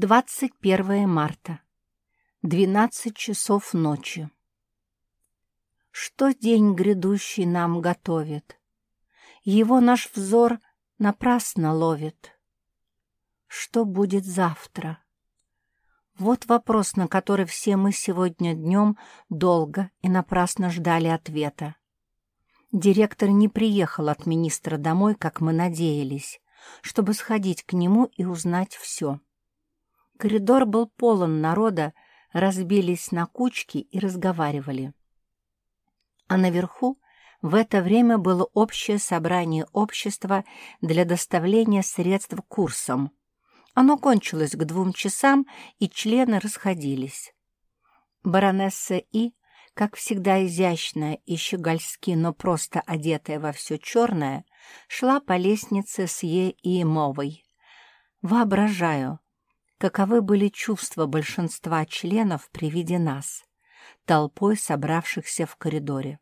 21 марта. 12 часов ночи. Что день грядущий нам готовит? Его наш взор напрасно ловит. Что будет завтра? Вот вопрос, на который все мы сегодня днем долго и напрасно ждали ответа. Директор не приехал от министра домой, как мы надеялись, чтобы сходить к нему и узнать все. Коридор был полон народа, разбились на кучки и разговаривали. А наверху в это время было общее собрание общества для доставления средств курсам. Оно кончилось к двум часам, и члены расходились. Баронесса И, как всегда изящная и щегольски, но просто одетая во все черное, шла по лестнице с Е. и Мовой. Воображаю, каковы были чувства большинства членов при виде нас, толпой собравшихся в коридоре.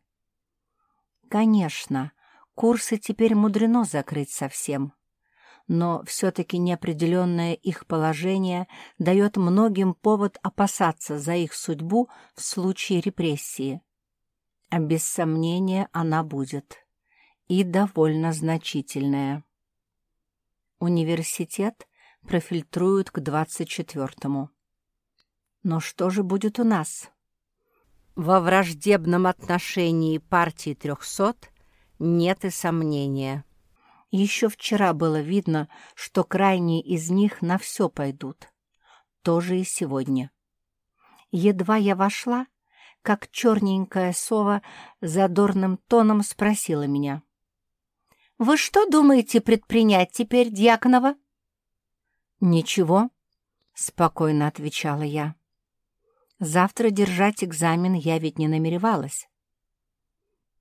Конечно, курсы теперь мудрено закрыть совсем, но все-таки неопределенное их положение дает многим повод опасаться за их судьбу в случае репрессии. А без сомнения она будет. И довольно значительная. Университет профильтруют к 24-му. Но что же будет у нас? Во враждебном отношении партии 300 нет и сомнения. Еще вчера было видно, что крайние из них на все пойдут. Тоже и сегодня. Едва я вошла, как черненькая сова задорным тоном спросила меня. «Вы что думаете предпринять теперь, Дьяконова?» «Ничего», — спокойно отвечала я. «Завтра держать экзамен я ведь не намеревалась».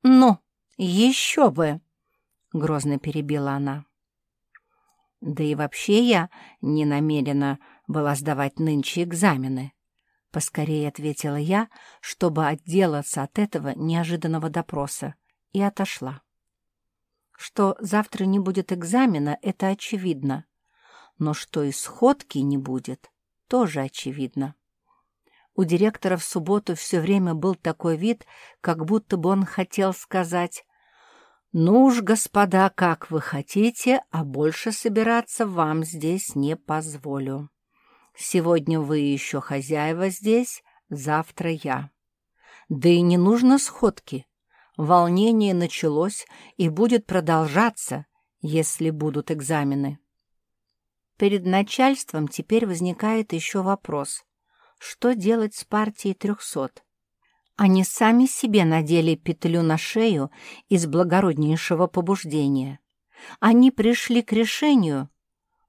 «Ну, еще бы!» — грозно перебила она. «Да и вообще я не намерена была сдавать нынче экзамены», — поскорее ответила я, чтобы отделаться от этого неожиданного допроса, и отошла. Что завтра не будет экзамена, это очевидно, но что и сходки не будет, тоже очевидно. У директора в субботу все время был такой вид, как будто бы он хотел сказать «Ну уж, господа, как вы хотите, а больше собираться вам здесь не позволю. Сегодня вы еще хозяева здесь, завтра я. Да и не нужно сходки. Волнение началось и будет продолжаться, если будут экзамены». Перед начальством теперь возникает еще вопрос, что делать с партией трехсот? Они сами себе надели петлю на шею из благороднейшего побуждения. Они пришли к решению,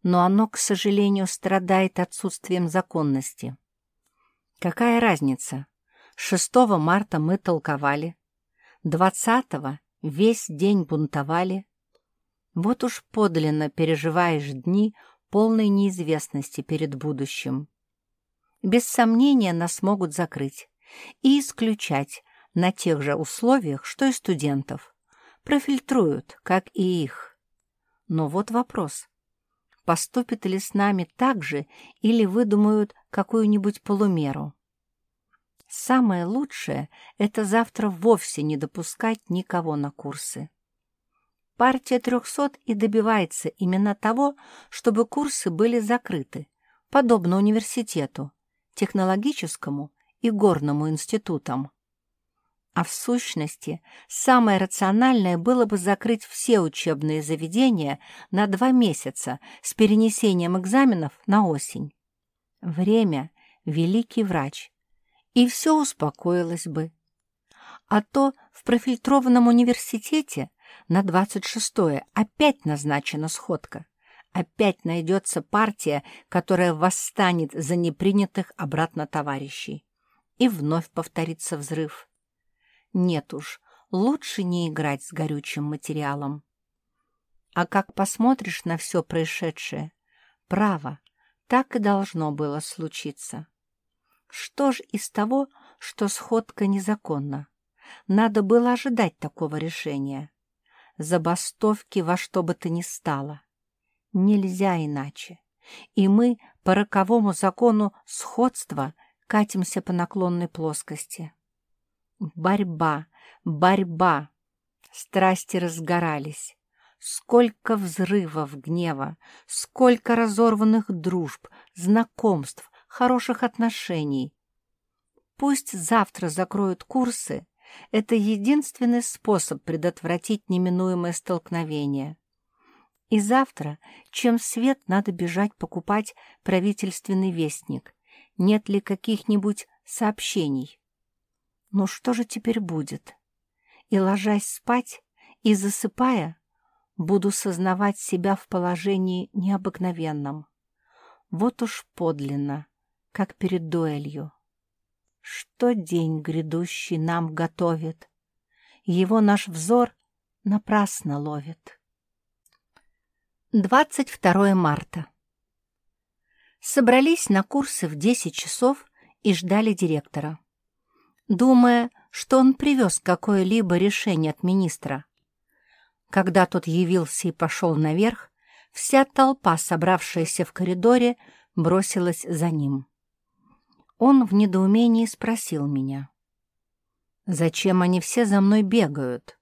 но оно, к сожалению, страдает отсутствием законности. Какая разница? 6 марта мы толковали, 20-го весь день бунтовали. Вот уж подлинно переживаешь дни полной неизвестности перед будущим. Без сомнения нас могут закрыть и исключать на тех же условиях, что и студентов. Профильтруют, как и их. Но вот вопрос. Поступят ли с нами так же или выдумают какую-нибудь полумеру? Самое лучшее — это завтра вовсе не допускать никого на курсы. Партия трехсот и добивается именно того, чтобы курсы были закрыты, подобно университету, технологическому и горному институтам. А в сущности, самое рациональное было бы закрыть все учебные заведения на два месяца с перенесением экзаменов на осень. Время — великий врач, и все успокоилось бы. А то в профильтрованном университете на 26-е опять назначена сходка. Опять найдется партия, которая восстанет за непринятых обратно товарищей. И вновь повторится взрыв. Нет уж, лучше не играть с горючим материалом. А как посмотришь на все происшедшее, право, так и должно было случиться. Что ж из того, что сходка незаконна? Надо было ожидать такого решения забастовки во что бы то ни стало. Нельзя иначе. и мы по роковому закону сходства катимся по наклонной плоскости. Борьба, борьба. Страсти разгорались. Сколько взрывов гнева, сколько разорванных дружб, знакомств, хороших отношений. Пусть завтра закроют курсы, это единственный способ предотвратить неминуемое столкновение. И завтра, чем свет, надо бежать покупать правительственный вестник. Нет ли каких-нибудь сообщений? Ну что же теперь будет? И, ложась спать, и засыпая, буду сознавать себя в положении необыкновенном. Вот уж подлинно, как перед дуэлью. Что день грядущий нам готовит? Его наш взор напрасно ловит. 22 марта. Собрались на курсы в 10 часов и ждали директора, думая, что он привез какое-либо решение от министра. Когда тот явился и пошел наверх, вся толпа, собравшаяся в коридоре, бросилась за ним. Он в недоумении спросил меня. «Зачем они все за мной бегают?»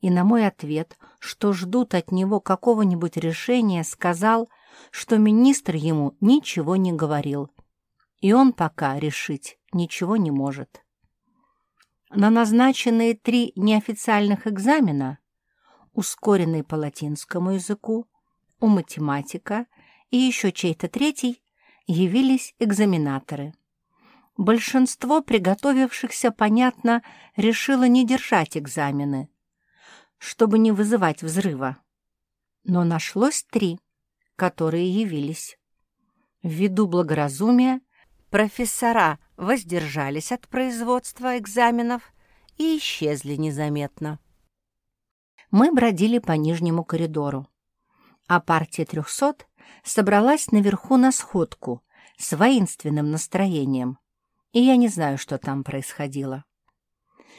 И на мой ответ, что ждут от него какого-нибудь решения, сказал, что министр ему ничего не говорил, и он пока решить ничего не может. На назначенные три неофициальных экзамена, ускоренный по латинскому языку, у математика и еще чей-то третий, явились экзаменаторы. Большинство приготовившихся, понятно, решило не держать экзамены, чтобы не вызывать взрыва. Но нашлось три, которые явились. Ввиду благоразумия профессора воздержались от производства экзаменов и исчезли незаметно. Мы бродили по нижнему коридору, а партия трехсот собралась наверху на сходку с воинственным настроением, и я не знаю, что там происходило.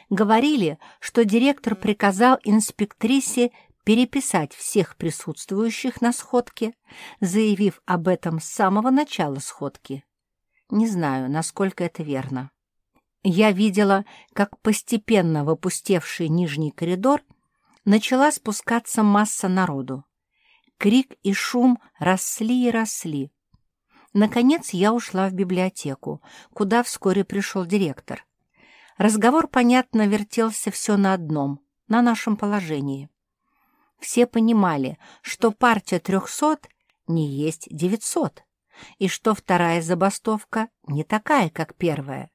Говорили, что директор приказал инспектрисе переписать всех присутствующих на сходке, заявив об этом с самого начала сходки. Не знаю, насколько это верно. Я видела, как постепенно в нижний коридор начала спускаться масса народу. Крик и шум росли и росли. Наконец я ушла в библиотеку, куда вскоре пришел директор. Разговор, понятно, вертелся все на одном, на нашем положении. Все понимали, что партия трехсот не есть девятьсот, и что вторая забастовка не такая, как первая,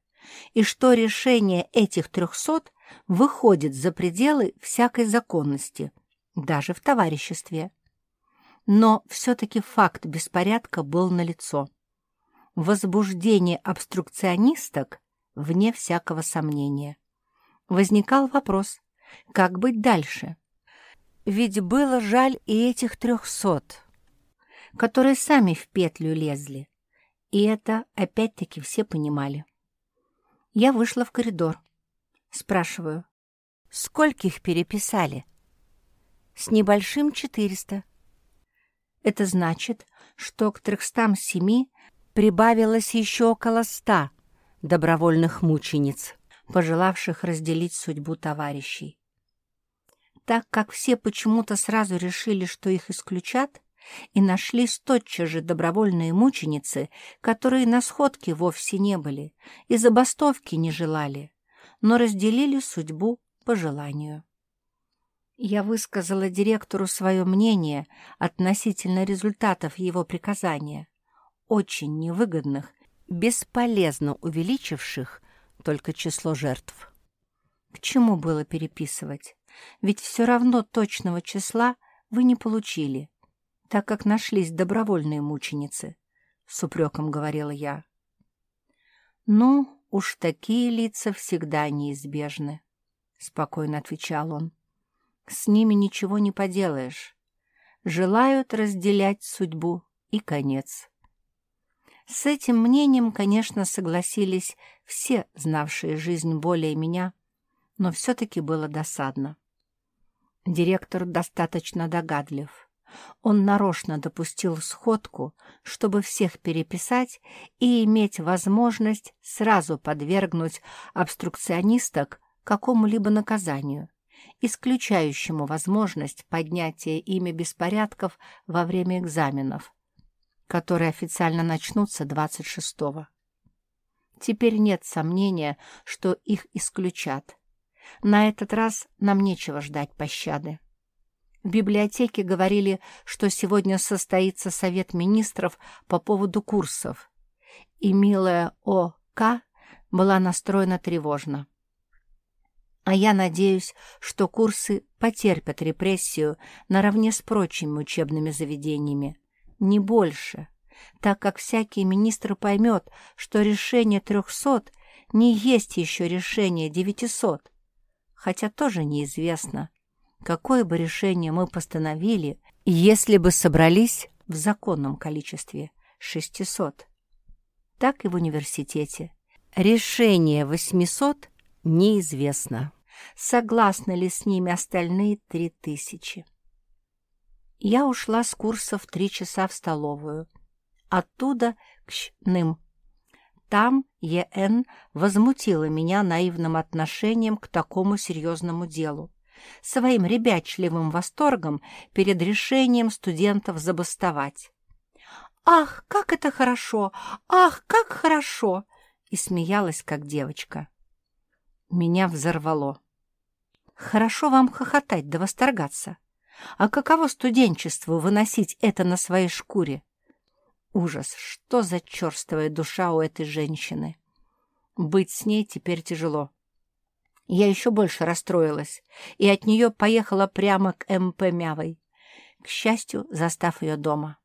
и что решение этих трехсот выходит за пределы всякой законности, даже в товариществе. Но все-таки факт беспорядка был налицо. Возбуждение обструкционисток вне всякого сомнения. Возникал вопрос, как быть дальше? Ведь было жаль и этих трехсот, которые сами в петлю лезли. И это опять-таки все понимали. Я вышла в коридор. Спрашиваю, скольких переписали? С небольшим четыреста. Это значит, что к 307 прибавилось еще около ста добровольных мучениц, пожелавших разделить судьбу товарищей. Так как все почему-то сразу решили, что их исключат, и нашлись тотчас же добровольные мученицы, которые на сходке вовсе не были и забастовки не желали, но разделили судьбу по желанию. Я высказала директору свое мнение относительно результатов его приказания, очень невыгодных, бесполезно увеличивших только число жертв. К чему было переписывать? Ведь все равно точного числа вы не получили, так как нашлись добровольные мученицы, — с упреком говорила я. «Ну, уж такие лица всегда неизбежны», — спокойно отвечал он. С ними ничего не поделаешь. Желают разделять судьбу и конец. С этим мнением, конечно, согласились все, знавшие жизнь более меня, но все-таки было досадно. Директор достаточно догадлив. Он нарочно допустил сходку, чтобы всех переписать и иметь возможность сразу подвергнуть обструкционисток какому-либо наказанию, исключающему возможность поднятия ими беспорядков во время экзаменов, которые официально начнутся 26-го. Теперь нет сомнения, что их исключат. На этот раз нам нечего ждать пощады. В библиотеке говорили, что сегодня состоится совет министров по поводу курсов, и милая О.К. была настроена тревожно. А я надеюсь, что курсы потерпят репрессию наравне с прочими учебными заведениями. Не больше, так как всякий министр поймет, что решение трехсот не есть еще решение девятисот, хотя тоже неизвестно, какое бы решение мы постановили, если бы собрались в законном количестве 600. Так и в университете. Решение 800 неизвестно. Согласны ли с ними остальные 3000? Я ушла с курса в три часа в столовую. Оттуда к Щным. Там Е.Н. возмутила меня наивным отношением к такому серьезному делу своим ребячливым восторгом перед решением студентов забастовать. «Ах, как это хорошо! Ах, как хорошо!» и смеялась, как девочка. Меня взорвало. «Хорошо вам хохотать да восторгаться. А каково студенчеству выносить это на своей шкуре? Ужас, что за черствая душа у этой женщины! Быть с ней теперь тяжело. Я еще больше расстроилась и от нее поехала прямо к МП Мявой, к счастью, застав ее дома.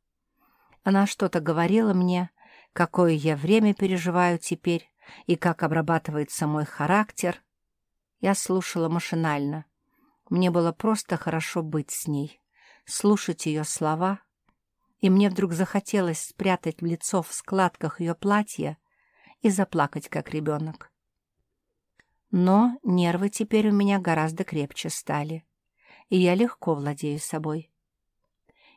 Она что-то говорила мне, какое я время переживаю теперь и как обрабатывается мой характер. Я слушала машинально. Мне было просто хорошо быть с ней, слушать ее слова, и мне вдруг захотелось спрятать лицо в складках ее платья и заплакать, как ребенок. Но нервы теперь у меня гораздо крепче стали, и я легко владею собой.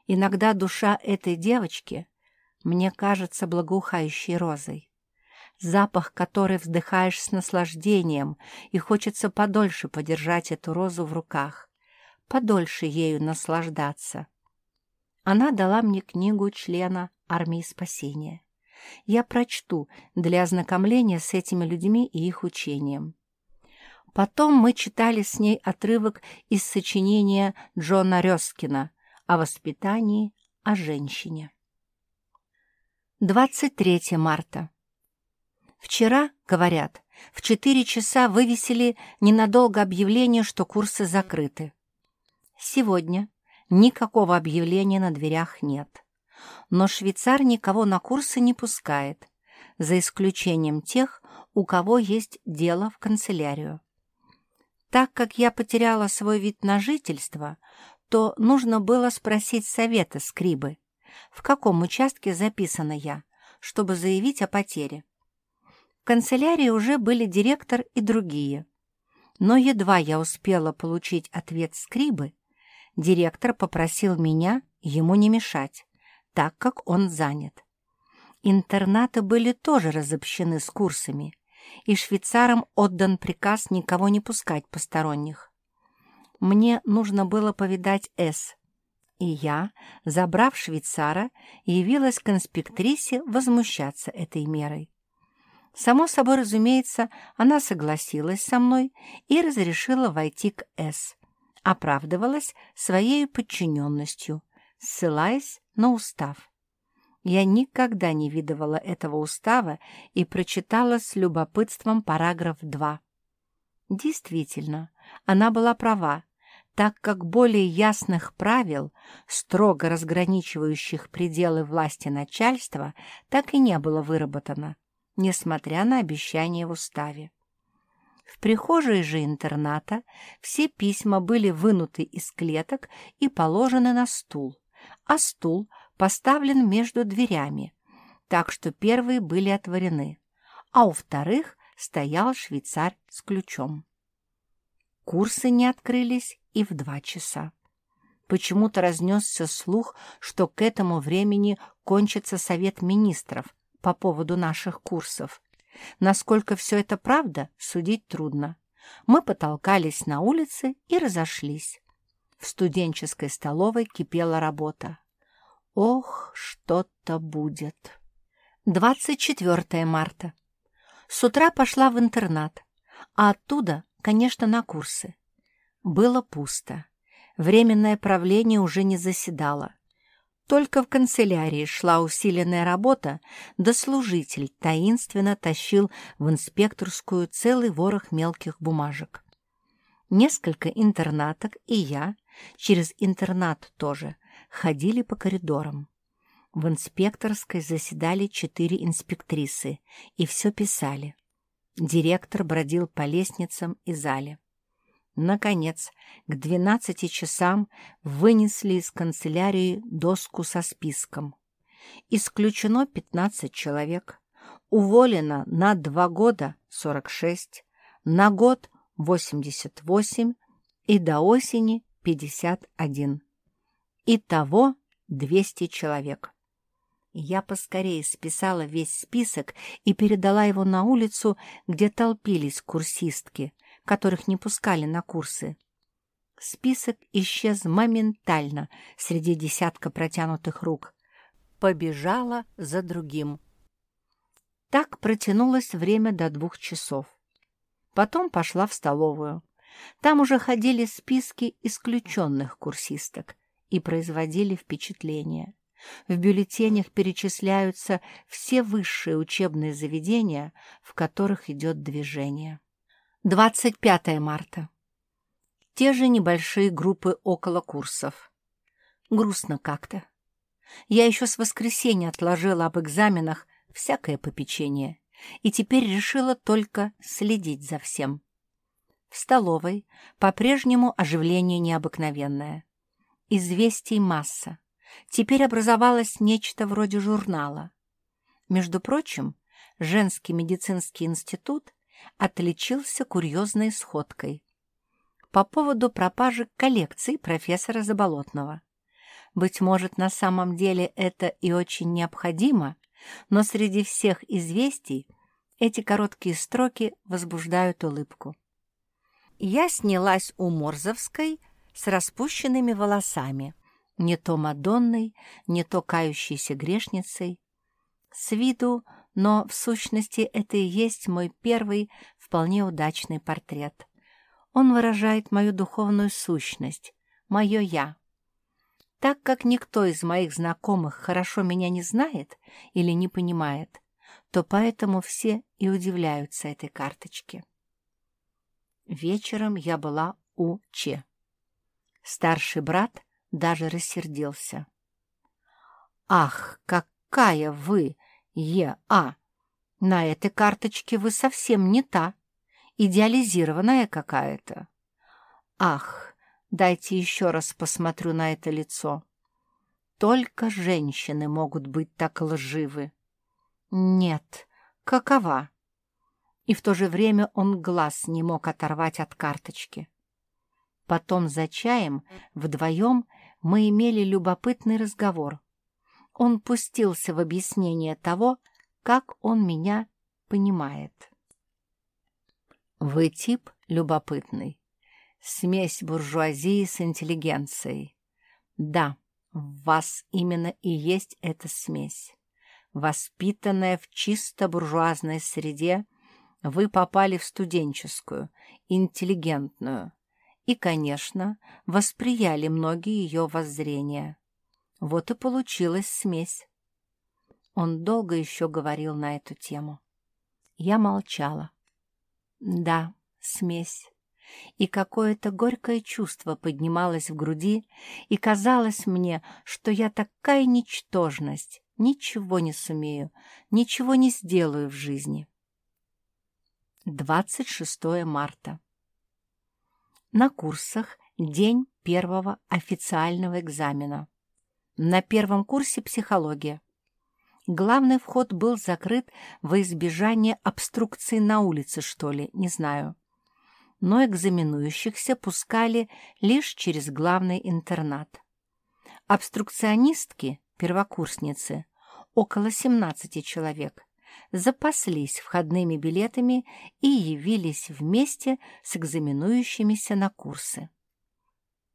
Иногда душа этой девочки мне кажется благоухающей розой, запах которой вздыхаешь с наслаждением, и хочется подольше подержать эту розу в руках, подольше ею наслаждаться. Она дала мне книгу члена армии спасения. Я прочту для ознакомления с этими людьми и их учением. Потом мы читали с ней отрывок из сочинения Джона Рёскина о воспитании, о женщине. 23 марта. Вчера, говорят, в 4 часа вывесили ненадолго объявление, что курсы закрыты. Сегодня никакого объявления на дверях нет. Но швейцар никого на курсы не пускает, за исключением тех, у кого есть дело в канцелярию. Так как я потеряла свой вид на жительство, то нужно было спросить совета скрибы, в каком участке записана я, чтобы заявить о потере. Канцелярии уже были директор и другие. Но едва я успела получить ответ скрибы, директор попросил меня ему не мешать, так как он занят. Интернаты были тоже разобщены с курсами, и швейцарам отдан приказ никого не пускать посторонних. Мне нужно было повидать С, и я, забрав швейцара, явилась к инспектрисе возмущаться этой мерой. Само собой, разумеется, она согласилась со мной и разрешила войти к С, оправдывалась своей подчиненностью, ссылаясь на устав. Я никогда не видывала этого устава и прочитала с любопытством параграф 2. Действительно, она была права, так как более ясных правил, строго разграничивающих пределы власти начальства, так и не было выработано, несмотря на обещания в уставе. В прихожей же интерната все письма были вынуты из клеток и положены на стул, а стул поставлен между дверями, так что первые были отворены, а у вторых стоял швейцар с ключом. Курсы не открылись и в два часа. Почему-то разнесся слух, что к этому времени кончится совет министров по поводу наших курсов. Насколько все это правда, судить трудно. Мы потолкались на улице и разошлись. В студенческой столовой кипела работа. Ох, что-то будет. 24 марта. С утра пошла в интернат, а оттуда, конечно, на курсы. Было пусто. Временное правление уже не заседало. Только в канцелярии шла усиленная работа, да служитель таинственно тащил в инспекторскую целый ворох мелких бумажек. Несколько интернаток и я, через интернат тоже, ходили по коридорам. В инспекторской заседали четыре инспектрисы и все писали. Директор бродил по лестницам и зале. Наконец, к двенадцати часам вынесли из канцелярии доску со списком. Исключено пятнадцать человек. Уволено на два года сорок шесть, на год восемьдесят восемь и до осени пятьдесят один. Итого двести человек. Я поскорее списала весь список и передала его на улицу, где толпились курсистки, которых не пускали на курсы. Список исчез моментально среди десятка протянутых рук. Побежала за другим. Так протянулось время до двух часов. Потом пошла в столовую. Там уже ходили списки исключенных курсисток и производили впечатление. В бюллетенях перечисляются все высшие учебные заведения, в которых идет движение. 25 марта. Те же небольшие группы около курсов. Грустно как-то. Я еще с воскресенья отложила об экзаменах всякое попечение и теперь решила только следить за всем. В столовой по-прежнему оживление необыкновенное. Известий масса. Теперь образовалось нечто вроде журнала. Между прочим, женский медицинский институт отличился курьезной сходкой по поводу пропажи коллекции профессора Заболотного. Быть может, на самом деле это и очень необходимо, но среди всех известий эти короткие строки возбуждают улыбку. Я снялась у Морзовской с распущенными волосами, не то Мадонной, не то кающейся грешницей. С виду но в сущности это и есть мой первый вполне удачный портрет. Он выражает мою духовную сущность, мое «я». Так как никто из моих знакомых хорошо меня не знает или не понимает, то поэтому все и удивляются этой карточке. Вечером я была у Че. Старший брат даже рассердился. «Ах, какая вы!» Е.А. На этой карточке вы совсем не та, идеализированная какая-то. Ах, дайте еще раз посмотрю на это лицо. Только женщины могут быть так лживы. Нет, какова? И в то же время он глаз не мог оторвать от карточки. Потом за чаем вдвоем мы имели любопытный разговор — он пустился в объяснение того, как он меня понимает. Вы тип любопытный. Смесь буржуазии с интеллигенцией. Да, в вас именно и есть эта смесь. Воспитанная в чисто буржуазной среде, вы попали в студенческую, интеллигентную и, конечно, восприяли многие ее воззрения. Вот и получилась смесь. Он долго еще говорил на эту тему. Я молчала. Да, смесь. И какое-то горькое чувство поднималось в груди, и казалось мне, что я такая ничтожность, ничего не сумею, ничего не сделаю в жизни. 26 марта. На курсах день первого официального экзамена. На первом курсе психология. Главный вход был закрыт во избежание обструкции на улице, что ли, не знаю. но экзаменующихся пускали лишь через главный интернат. Обструкционистки, первокурсницы, около 17 человек, запаслись входными билетами и явились вместе с экзаменующимися на курсы.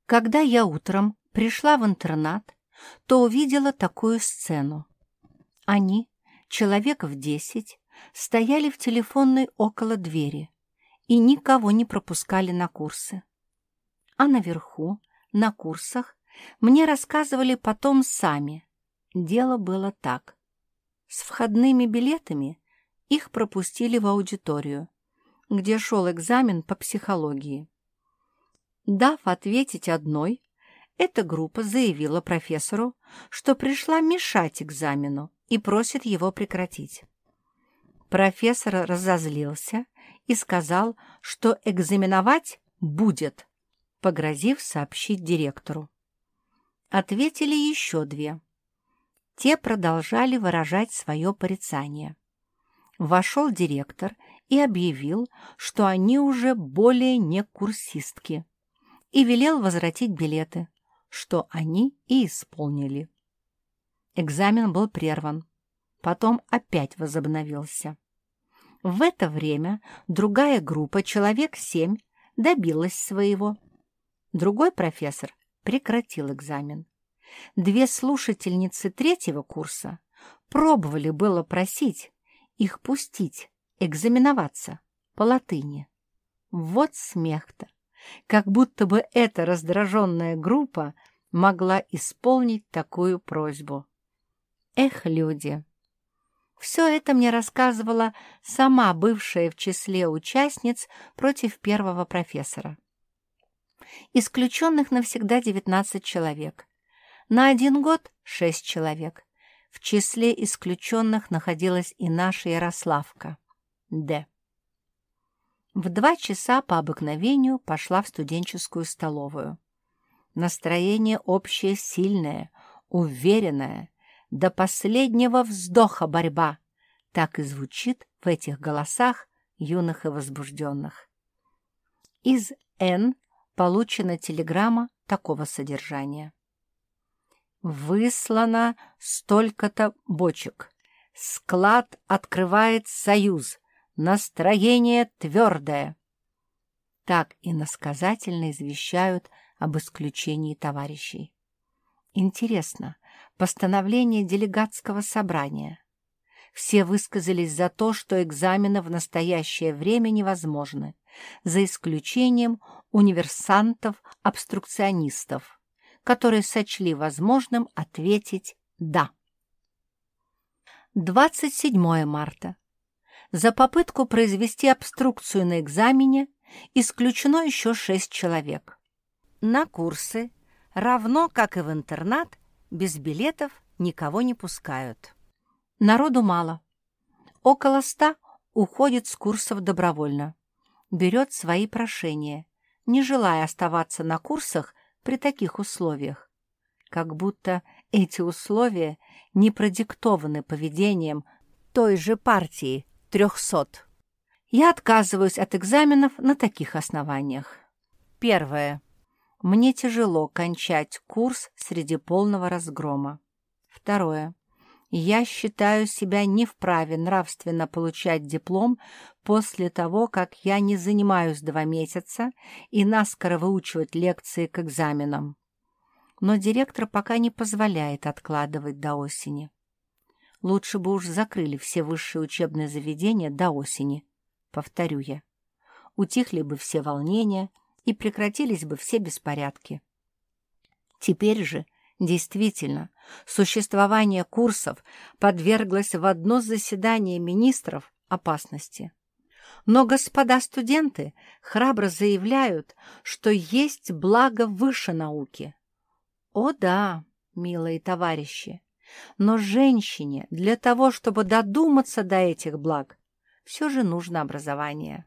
Когда я утром пришла в интернат, то увидела такую сцену. Они, человек в десять, стояли в телефонной около двери и никого не пропускали на курсы. А наверху, на курсах, мне рассказывали потом сами. Дело было так. С входными билетами их пропустили в аудиторию, где шел экзамен по психологии. Дав ответить одной, эта группа заявила профессору, что пришла мешать экзамену и просит его прекратить. Профессор разозлился и сказал, что экзаменовать будет, погрозив сообщить директору. Ответили еще две. Те продолжали выражать свое порицание. Вошел директор и объявил, что они уже более не курсистки, и велел возвратить билеты, что они и исполнили. Экзамен был прерван, потом опять возобновился. В это время другая группа, человек семь, добилась своего. Другой профессор прекратил экзамен. Две слушательницы третьего курса пробовали было просить их пустить, экзаменоваться по латыни. Вот смех-то! Как будто бы эта раздраженная группа могла исполнить такую просьбу. Эх, люди! Все это мне рассказывала сама бывшая в числе участниц против первого профессора. Исключенных навсегда 19 человек. На один год — 6 человек. В числе исключенных находилась и наша Ярославка. Д. В два часа по обыкновению пошла в студенческую столовую. Настроение общее сильное, уверенное, до последнего вздоха борьба, так и звучит в этих голосах юных и возбужденных. Из «Н» получена телеграмма такого содержания. Выслано столько-то бочек. Склад открывает союз. Настроение твердое. Так иносказательно извещают об исключении товарищей. Интересно, постановление делегатского собрания. Все высказались за то, что экзамены в настоящее время невозможны, за исключением универсантов-обструкционистов, которые сочли возможным ответить «да». 27 марта. За попытку произвести обструкцию на экзамене исключено еще шесть человек. На курсы, равно как и в интернат, без билетов никого не пускают. Народу мало. Около ста уходит с курсов добровольно. Берет свои прошения, не желая оставаться на курсах при таких условиях. Как будто эти условия не продиктованы поведением той же партии трехсот. Я отказываюсь от экзаменов на таких основаниях. Первое. Мне тяжело кончать курс среди полного разгрома. Второе. Я считаю себя не вправе нравственно получать диплом после того, как я не занимаюсь два месяца и наскоро выучивать лекции к экзаменам. Но директор пока не позволяет откладывать до осени. Лучше бы уж закрыли все высшие учебные заведения до осени, повторю я. Утихли бы все волнения и прекратились бы все беспорядки. Теперь же Действительно, существование курсов подверглось в одно заседание министров опасности. Но господа студенты храбро заявляют, что есть благо выше науки. О да, милые товарищи, но женщине для того, чтобы додуматься до этих благ, все же нужно образование.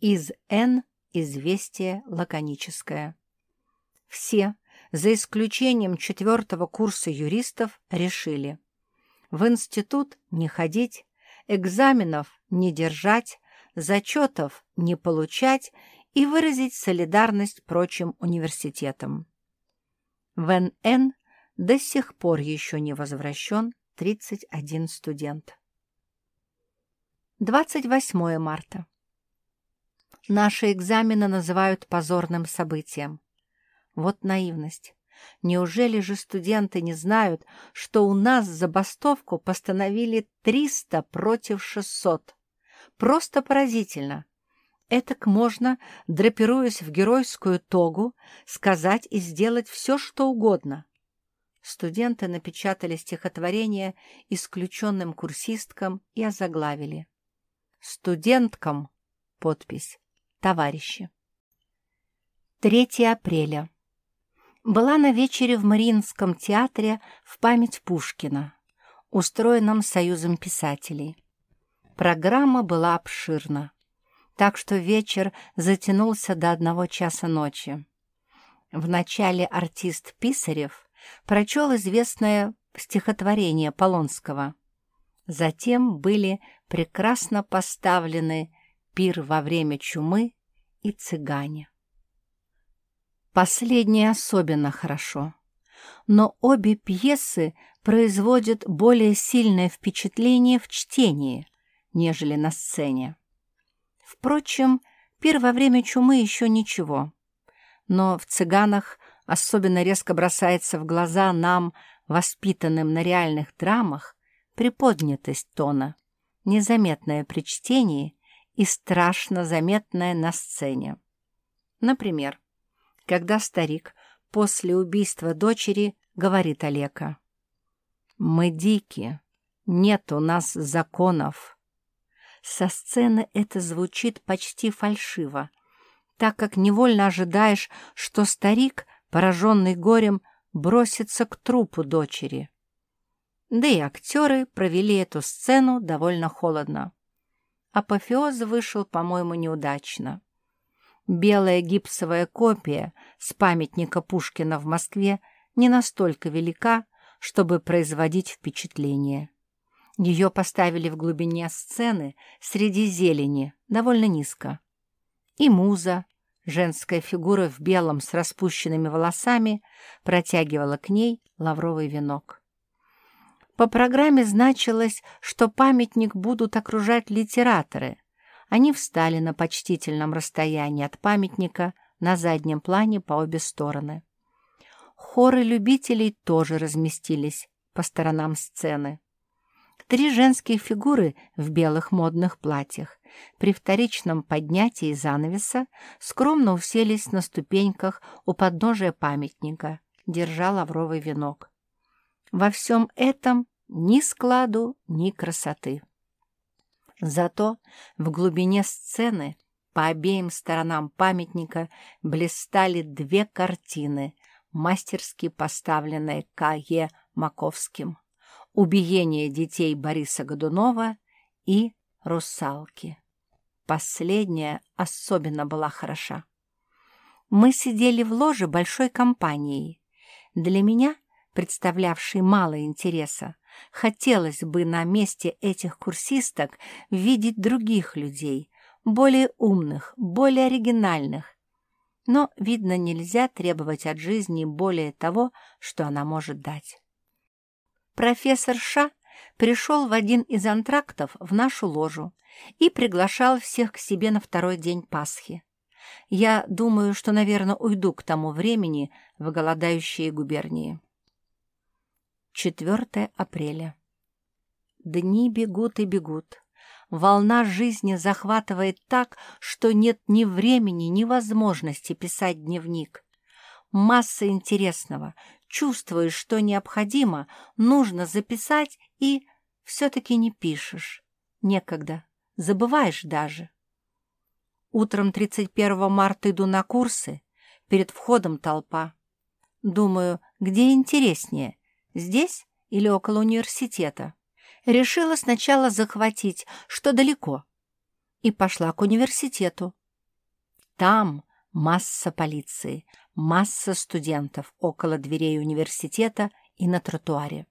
Из Н известие лаконическое. Все, за исключением четвертого курса юристов, решили в институт не ходить, экзаменов не держать, зачетов не получать и выразить солидарность прочим университетам. В НН до сих пор еще не возвращен 31 студент. 28 марта. Наши экзамены называют позорным событием. Вот наивность. Неужели же студенты не знают, что у нас забастовку постановили 300 против 600? Просто поразительно. Этак можно, драпируясь в геройскую тогу, сказать и сделать все, что угодно. Студенты напечатали стихотворение исключенным курсисткам и озаглавили. Студенткам подпись «Товарищи». 3 апреля. Была на вечере в Мариинском театре в память Пушкина, устроенном Союзом писателей. Программа была обширна, так что вечер затянулся до одного часа ночи. Вначале артист Писарев прочел известное стихотворение Полонского. Затем были прекрасно поставлены «Пир во время чумы» и «Цыгане». Последнее особенно хорошо, но обе пьесы производят более сильное впечатление в чтении, нежели на сцене. Впрочем, пир во время чумы еще ничего. Но в «Цыганах» особенно резко бросается в глаза нам, воспитанным на реальных драмах, приподнятость тона, незаметная при чтении и страшно заметная на сцене. Например, когда старик после убийства дочери говорит Олега «Мы дикие, нет у нас законов». Со сцены это звучит почти фальшиво, так как невольно ожидаешь, что старик, пораженный горем, бросится к трупу дочери. Да и актеры провели эту сцену довольно холодно. Апофеоз вышел, по-моему, неудачно. Белая гипсовая копия с памятника Пушкина в Москве не настолько велика, чтобы производить впечатление. Ее поставили в глубине сцены среди зелени, довольно низко. И муза, женская фигура в белом с распущенными волосами, протягивала к ней лавровый венок. По программе значилось, что памятник будут окружать литераторы. Они встали на почтительном расстоянии от памятника на заднем плане по обе стороны. Хоры любителей тоже разместились по сторонам сцены. Три женские фигуры в белых модных платьях при вторичном поднятии занавеса скромно уселись на ступеньках у подножия памятника, держа лавровый венок. Во всем этом ни складу, ни красоты. Зато в глубине сцены по обеим сторонам памятника блистали две картины, мастерски поставленные К.Е. Маковским убиение детей Бориса Годунова и «Русалки». Последняя особенно была хороша. Мы сидели в ложе большой компанией. Для меня, представлявшей мало интереса, хотелось бы на месте этих курсисток видеть других людей, более умных, более оригинальных. Но, видно, нельзя требовать от жизни более того, что она может дать. Профессор Ша пришел в один из антрактов в нашу ложу и приглашал всех к себе на второй день Пасхи. Я думаю, что, наверное, уйду к тому времени в голодающие губернии. 4 апреля. Дни бегут и бегут. Волна жизни захватывает так, что нет ни времени, ни возможности писать дневник. Масса интересного, чувствуешь, что необходимо, нужно записать и все-таки не пишешь. Некогда, забываешь даже. Утром 31 марта иду на курсы, перед входом толпа. Думаю, где интереснее, здесь или около университета. Решила сначала захватить, что далеко, и пошла к университету. Там масса полиции, масса студентов около дверей университета и на тротуаре.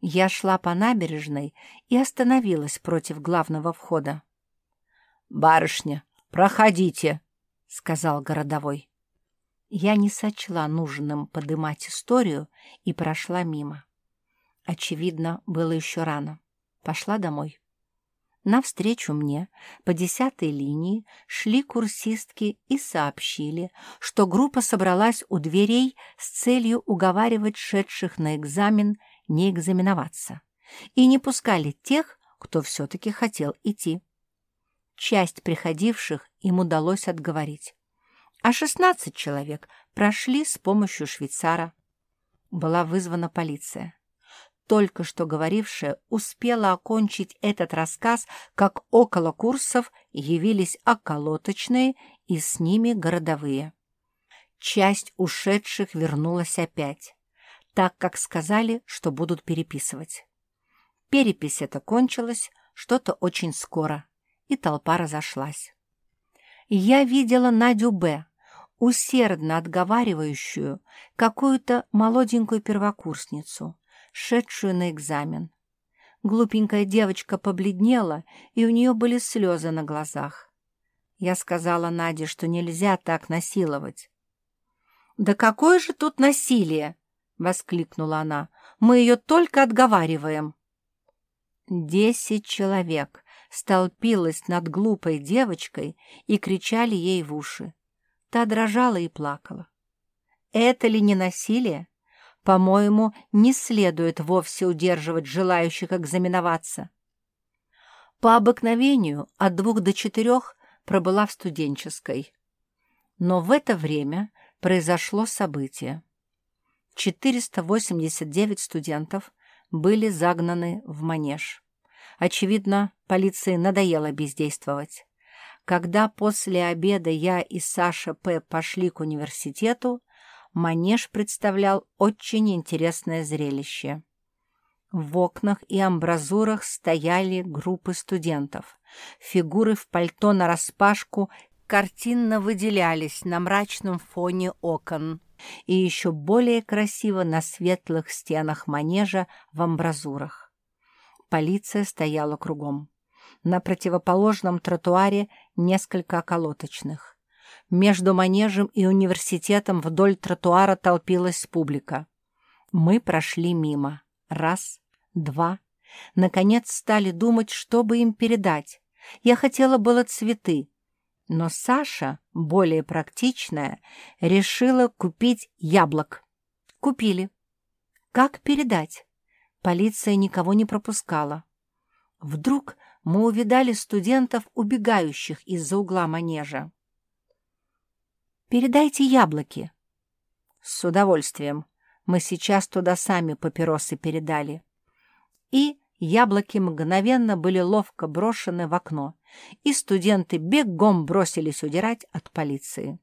Я шла по набережной и остановилась против главного входа. «Барышня, проходите», — сказал городовой. Я не сочла нужным подымать историю и прошла мимо. Очевидно, было еще рано. Пошла домой. Навстречу мне по десятой линии шли курсистки и сообщили, что группа собралась у дверей с целью уговаривать шедших на экзамен не экзаменоваться и не пускали тех, кто все-таки хотел идти. Часть приходивших им удалось отговорить, а 16 человек прошли с помощью швейцара. Была вызвана полиция только что говорившая, успела окончить этот рассказ, как около курсов явились околоточные и с ними городовые. Часть ушедших вернулась опять, так как сказали, что будут переписывать. Перепись эта кончилась что-то очень скоро, и толпа разошлась. Я видела Надю Б., усердно отговаривающую какую-то молоденькую первокурсницу, шедшую на экзамен. Глупенькая девочка побледнела, и у нее были слезы на глазах. Я сказала Наде, что нельзя так насиловать. «Да какое же тут насилие!» — воскликнула она. «Мы ее только отговариваем». Десять человек столпилось над глупой девочкой и кричали ей в уши. Та дрожала и плакала. «Это ли не насилие?» По-моему, не следует вовсе удерживать желающих экзаменоваться. По обыкновению от двух до четырех пробыла в студенческой. Но в это время произошло событие. 489 студентов были загнаны в манеж. Очевидно, полиции надоело бездействовать. Когда после обеда я и Саша П. пошли к университету, манеж представлял очень интересное зрелище. В окнах и амбразурах стояли группы студентов. Фигуры в пальто нараспашку картинно выделялись на мрачном фоне окон и еще более красиво на светлых стенах манежа в амбразурах. Полиция стояла кругом. На противоположном тротуаре несколько околоточных. Между манежем и университетом вдоль тротуара толпилась публика. Мы прошли мимо. Раз, два. Наконец стали думать, что бы им передать. Я хотела было цветы, но Саша, более практичная, решила купить яблок. Купили. Как передать? Полиция никого не пропускала. Вдруг мы увидали студентов, убегающих из-за угла манежа. Передайте яблоки. С удовольствием. Мы сейчас туда сами папиросы передали. И яблоки мгновенно были ловко брошены в окно, и студенты бегом бросились удирать от полиции.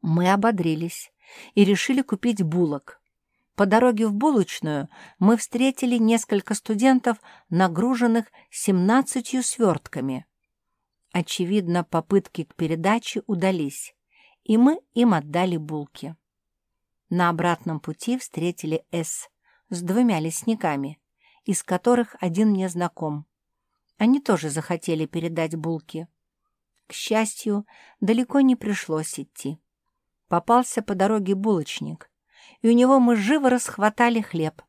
Мы ободрились и решили купить булок. По дороге в булочную мы встретили несколько студентов, нагруженных семнадцатью свертками. Очевидно, попытки к передаче удались и мы им отдали булки. На обратном пути встретили С с двумя лесниками, из которых один мне знаком. Они тоже захотели передать булки. К счастью, далеко не пришлось идти. Попался по дороге булочник, и у него мы живо расхватали хлеб.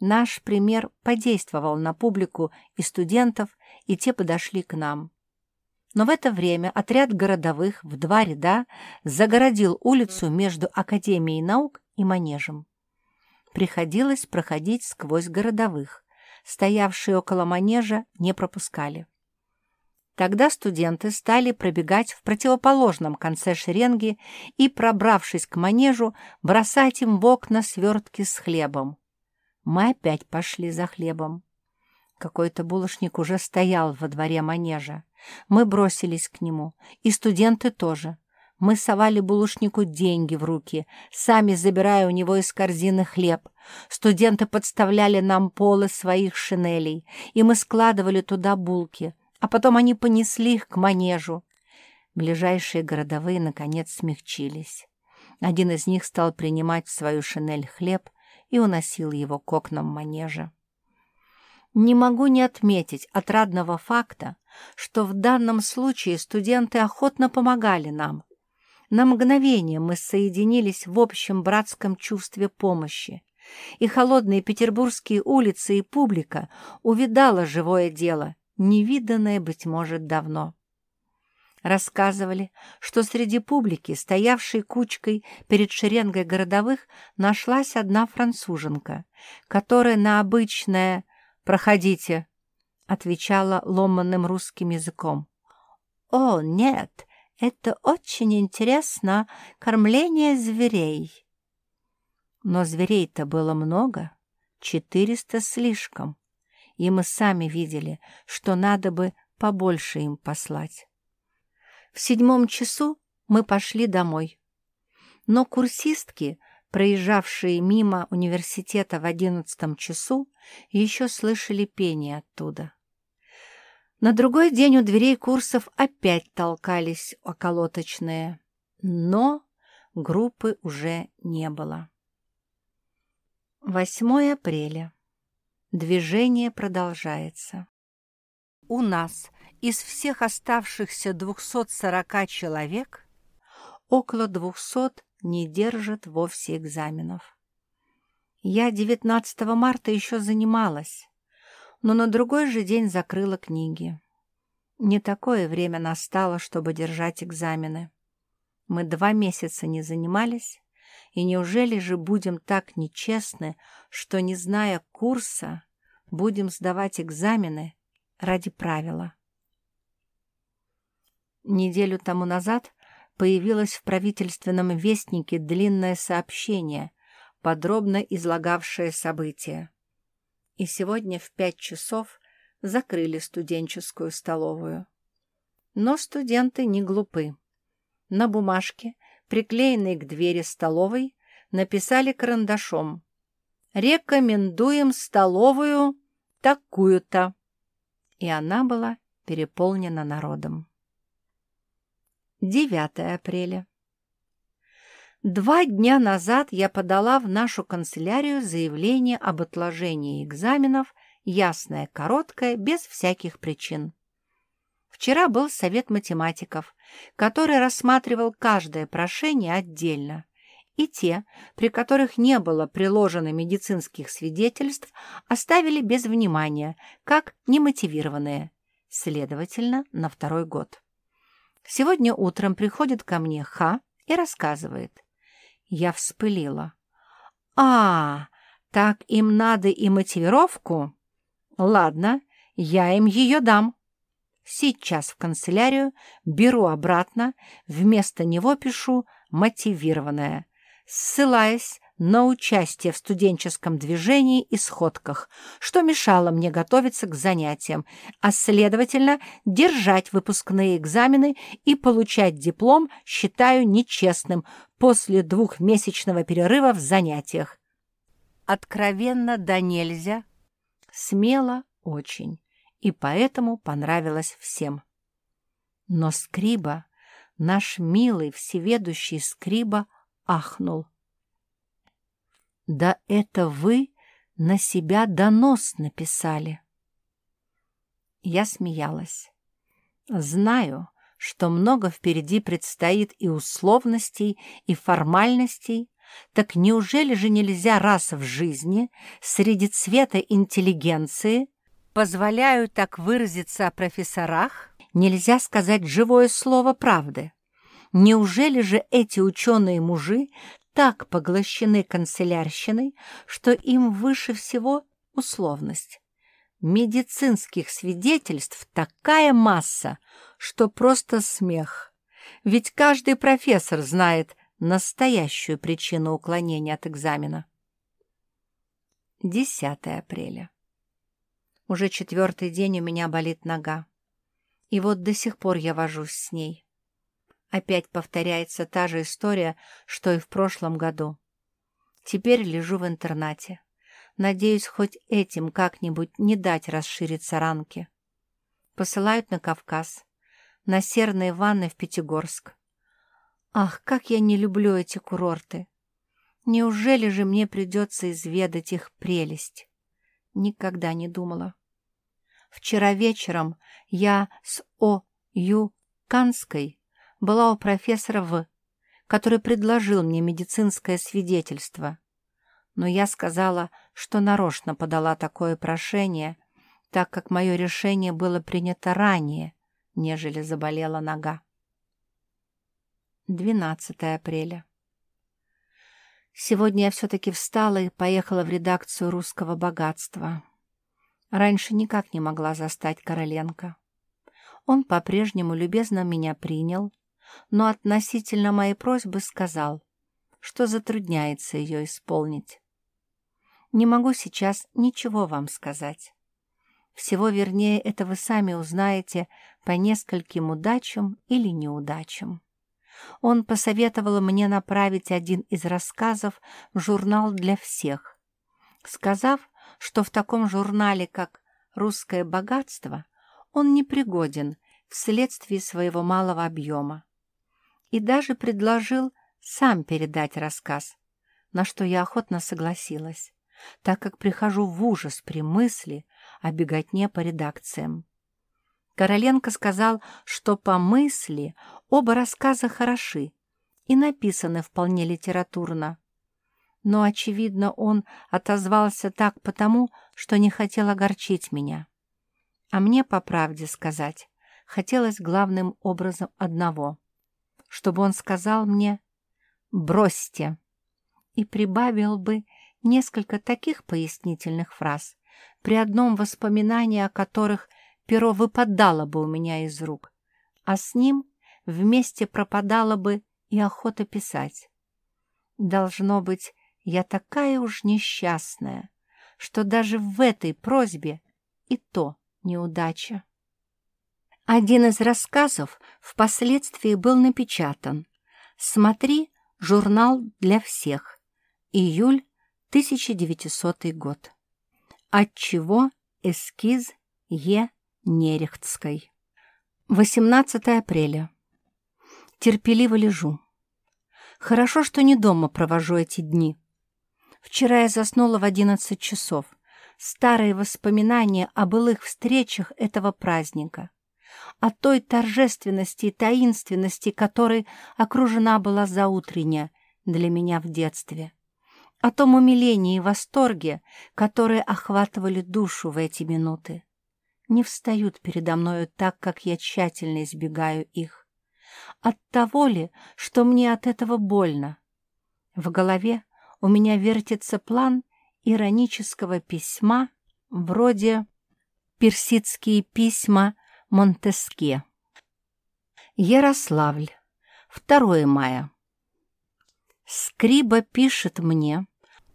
Наш пример подействовал на публику и студентов, и те подошли к нам. Но в это время отряд городовых в два ряда загородил улицу между Академией наук и Манежем. Приходилось проходить сквозь городовых. Стоявшие около Манежа не пропускали. Тогда студенты стали пробегать в противоположном конце шеренги и, пробравшись к манежу, бросать им в окна свертки с хлебом. Мы опять пошли за хлебом. Какой-то булочник уже стоял во дворе манежа. Мы бросились к нему, и студенты тоже. Мы совали булочнику деньги в руки, сами забирая у него из корзины хлеб. Студенты подставляли нам полы своих шинелей, и мы складывали туда булки, а потом они понесли их к манежу. Ближайшие городовые, наконец, смягчились. Один из них стал принимать в свою шинель хлеб и уносил его к окнам манежа. Не могу не отметить отрадного факта, что в данном случае студенты охотно помогали нам. На мгновение мы соединились в общем братском чувстве помощи, и холодные петербургские улицы и публика увидала живое дело, невиданное, быть может, давно. Рассказывали, что среди публики, стоявшей кучкой перед шеренгой городовых, нашлась одна француженка, которая на обычное «проходите», отвечала ломанным русским языком. «О, нет, это очень интересно, кормление зверей». Но зверей-то было много, четыреста слишком, и мы сами видели, что надо бы побольше им послать. В седьмом часу мы пошли домой. Но курсистки, проезжавшие мимо университета в одиннадцатом часу, еще слышали пение оттуда. На другой день у дверей курсов опять толкались околоточные, но группы уже не было. 8 апреля. Движение продолжается. У нас из всех оставшихся 240 человек около 200 не держат вовсе экзаменов. Я 19 марта еще занималась, но на другой же день закрыла книги. Не такое время настало, чтобы держать экзамены. Мы два месяца не занимались, и неужели же будем так нечестны, что, не зная курса, будем сдавать экзамены ради правила? Неделю тому назад появилось в правительственном вестнике длинное сообщение, подробно излагавшее события. И сегодня в пять часов закрыли студенческую столовую. Но студенты не глупы. На бумажке, приклеенной к двери столовой, написали карандашом «Рекомендуем столовую такую-то». И она была переполнена народом. 9 апреля. Два дня назад я подала в нашу канцелярию заявление об отложении экзаменов, ясное, короткое, без всяких причин. Вчера был совет математиков, который рассматривал каждое прошение отдельно, и те, при которых не было приложено медицинских свидетельств, оставили без внимания, как немотивированные, следовательно, на второй год. Сегодня утром приходит ко мне Ха и рассказывает. Я вспылила. «А, так им надо и мотивировку? Ладно, я им ее дам. Сейчас в канцелярию беру обратно, вместо него пишу «мотивированное», ссылаясь на участие в студенческом движении и сходках, что мешало мне готовиться к занятиям, а, следовательно, держать выпускные экзамены и получать диплом считаю нечестным после двухмесячного перерыва в занятиях. Откровенно да нельзя, смело очень, и поэтому понравилось всем. Но Скриба, наш милый всеведущий Скриба, ахнул. Да это вы на себя донос написали. Я смеялась. Знаю, что много впереди предстоит и условностей, и формальностей, так неужели же нельзя раз в жизни среди цвета интеллигенции, позволяю так выразиться о профессорах, нельзя сказать живое слово правды? Неужели же эти ученые-мужи так поглощены канцелярщиной, что им выше всего условность. Медицинских свидетельств такая масса, что просто смех. Ведь каждый профессор знает настоящую причину уклонения от экзамена. 10 апреля. Уже четвертый день у меня болит нога. И вот до сих пор я вожусь с ней. Опять повторяется та же история, что и в прошлом году. Теперь лежу в интернате. Надеюсь, хоть этим как-нибудь не дать расшириться ранке. Посылают на Кавказ, на серные ванны в Пятигорск. Ах, как я не люблю эти курорты! Неужели же мне придется изведать их прелесть? Никогда не думала. Вчера вечером я с О. Ю. Канской была у профессора В., который предложил мне медицинское свидетельство. Но я сказала, что нарочно подала такое прошение, так как мое решение было принято ранее, нежели заболела нога. 12 апреля. Сегодня я все-таки встала и поехала в редакцию «Русского богатства». Раньше никак не могла застать Короленко. Он по-прежнему любезно меня принял, но относительно моей просьбы сказал, что затрудняется ее исполнить. Не могу сейчас ничего вам сказать. Всего вернее, это вы сами узнаете по нескольким удачам или неудачам. Он посоветовал мне направить один из рассказов в журнал для всех, сказав, что в таком журнале, как «Русское богатство», он непригоден вследствие своего малого объема. И даже предложил сам передать рассказ, на что я охотно согласилась, так как прихожу в ужас при мысли о беготне по редакциям. Короленко сказал, что по мысли оба рассказа хороши и написаны вполне литературно. Но, очевидно, он отозвался так потому, что не хотел огорчить меня. А мне, по правде сказать, хотелось главным образом одного, чтобы он сказал мне «бросьте» и прибавил бы несколько таких пояснительных фраз, при одном воспоминании о которых перо выпадало бы у меня из рук, а с ним вместе пропадала бы и охота писать. Должно быть, я такая уж несчастная, что даже в этой просьбе и то неудача. Один из рассказов впоследствии был напечатан. Смотри, журнал для всех. Июль 1900 год. Отчего эскиз Е. Нерехтской. 18 апреля. Терпеливо лежу. Хорошо, что не дома провожу эти дни. Вчера я заснула в 11 часов. Старые воспоминания о былых встречах этого праздника, о той торжественности и таинственности, которой окружена была заутренняя для меня в детстве, о том умилении и восторге, которые охватывали душу в эти минуты не встают передо мною так, как я тщательно избегаю их. От того ли, что мне от этого больно? В голове у меня вертится план иронического письма вроде «Персидские письма Монтеске». Ярославль, 2 мая. Скриба пишет мне,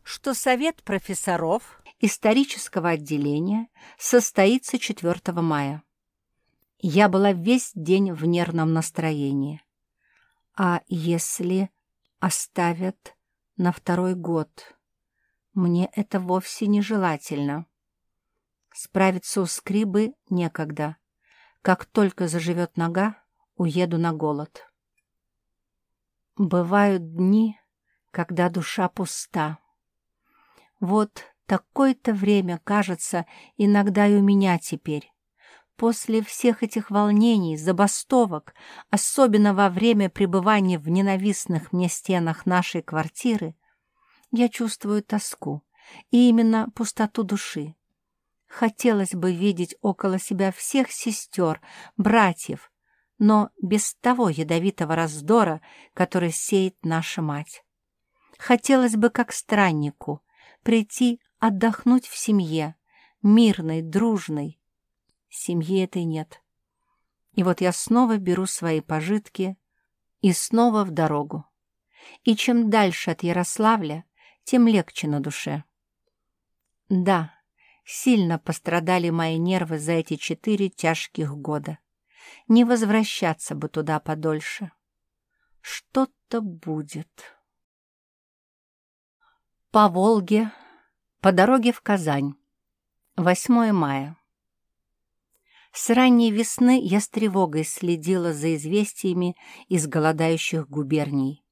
что совет профессоров исторического отделения состоится 4 мая. Я была весь день в нервном настроении. А если оставят на второй год? Мне это вовсе нежелательно. Справиться у скрибы некогда. Как только заживет нога, уеду на голод. Бывают дни, когда душа пуста. Вот Такое-то время, кажется, иногда и у меня теперь. После всех этих волнений, забастовок, особенно во время пребывания в ненавистных мне стенах нашей квартиры, я чувствую тоску и именно пустоту души. Хотелось бы видеть около себя всех сестер, братьев, но без того ядовитого раздора, который сеет наша мать. Хотелось бы, как страннику, прийти отдохнуть в семье, мирной, дружной. Семьи этой нет. И вот я снова беру свои пожитки и снова в дорогу. И чем дальше от Ярославля, тем легче на душе. Да, сильно пострадали мои нервы за эти четыре тяжких года. Не возвращаться бы туда подольше. Что-то будет. По Волге по дороге в Казань. 8 мая. С ранней весны я с тревогой следила за известиями из голодающих губерний.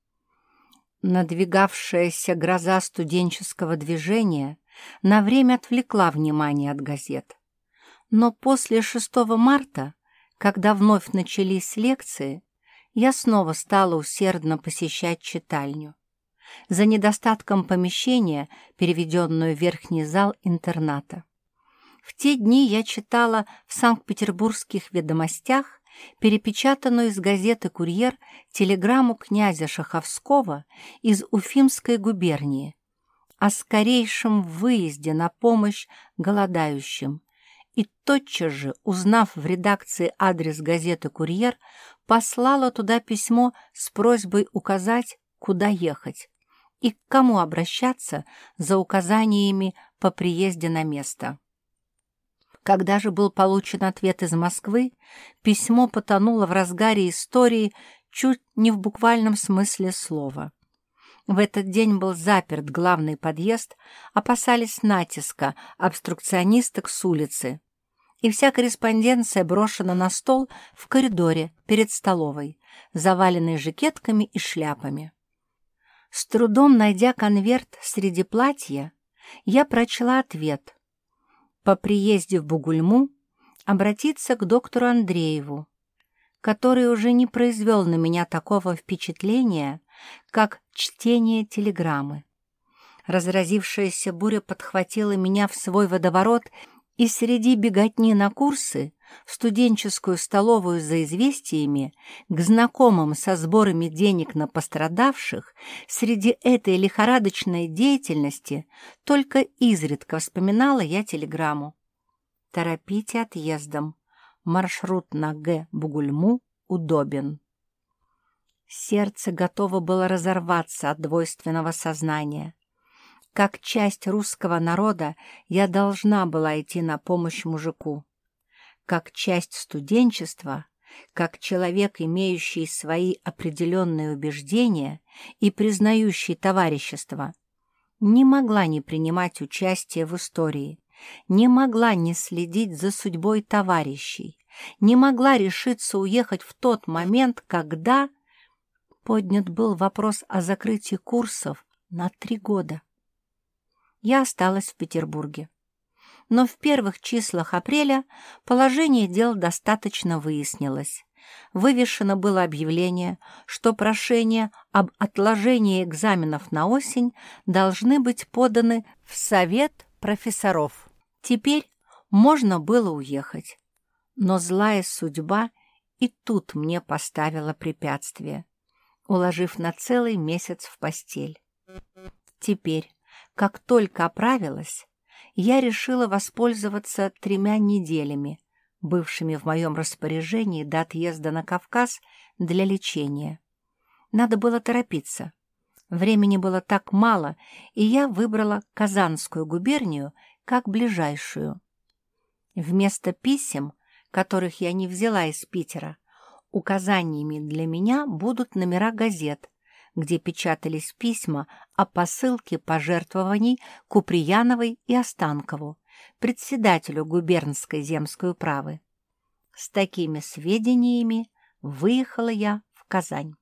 Надвигавшаяся гроза студенческого движения на время отвлекла внимание от газет. Но после 6 марта, когда вновь начались лекции, я снова стала усердно посещать читальню. За недостатком помещения, переведенную в верхний зал интерната. В те дни я читала в Санкт-Петербургских ведомостях перепечатанную из газеты «Курьер» телеграмму князя Шаховского из Уфимской губернии о скорейшем выезде на помощь голодающим, и тотчас же, узнав в редакции адрес газеты «Курьер», послала туда письмо с просьбой указать, куда ехать и к кому обращаться за указаниями по приезде на место. Когда же был получен ответ из Москвы, письмо потонуло в разгаре истории чуть не в буквальном смысле слова. В этот день был заперт главный подъезд, опасались натиска обструкционисток с улицы, и вся корреспонденция брошена на стол в коридоре перед столовой, заваленной жакетками и шляпами. С трудом найдя конверт среди платья, я прочла ответ — по приезде в Бугульму обратиться к доктору Андрееву, который уже не произвел на меня такого впечатления, как чтение телеграммы. Разразившаяся буря подхватила меня в свой водоворот, и среди беготни на курсы в студенческую столовую за известиями, к знакомым со сборами денег на пострадавших, среди этой лихорадочной деятельности только изредка вспоминала я телеграмму. «Торопите отъездом. Маршрут на Г. Бугульму удобен». Сердце готово было разорваться от двойственного сознания. Как часть русского народа я должна была идти на помощь мужику как часть студенчества, как человек, имеющий свои определенные убеждения и признающий товарищество, не могла не принимать участие в истории, не могла не следить за судьбой товарищей, не могла решиться уехать в тот момент, когда поднят был вопрос о закрытии курсов на три года. Я осталась в Петербурге но в первых числах апреля положение дел достаточно выяснилось. Вывешено было объявление, что прошения об отложении экзаменов на осень должны быть поданы в Совет профессоров. Теперь можно было уехать. Но злая судьба и тут мне поставила препятствие, уложив на целый месяц в постель. Теперь, как только оправилась, я решила воспользоваться тремя неделями, бывшими в моем распоряжении до отъезда на Кавказ для лечения. Надо было торопиться. Времени было так мало, и я выбрала Казанскую губернию как ближайшую. Вместо писем, которых я не взяла из Питера, указаниями для меня будут номера газет, где печатались письма о посылке пожертвований Куприяновой и Останкову, председателю губернской земской управы. С такими сведениями выехала я в Казань.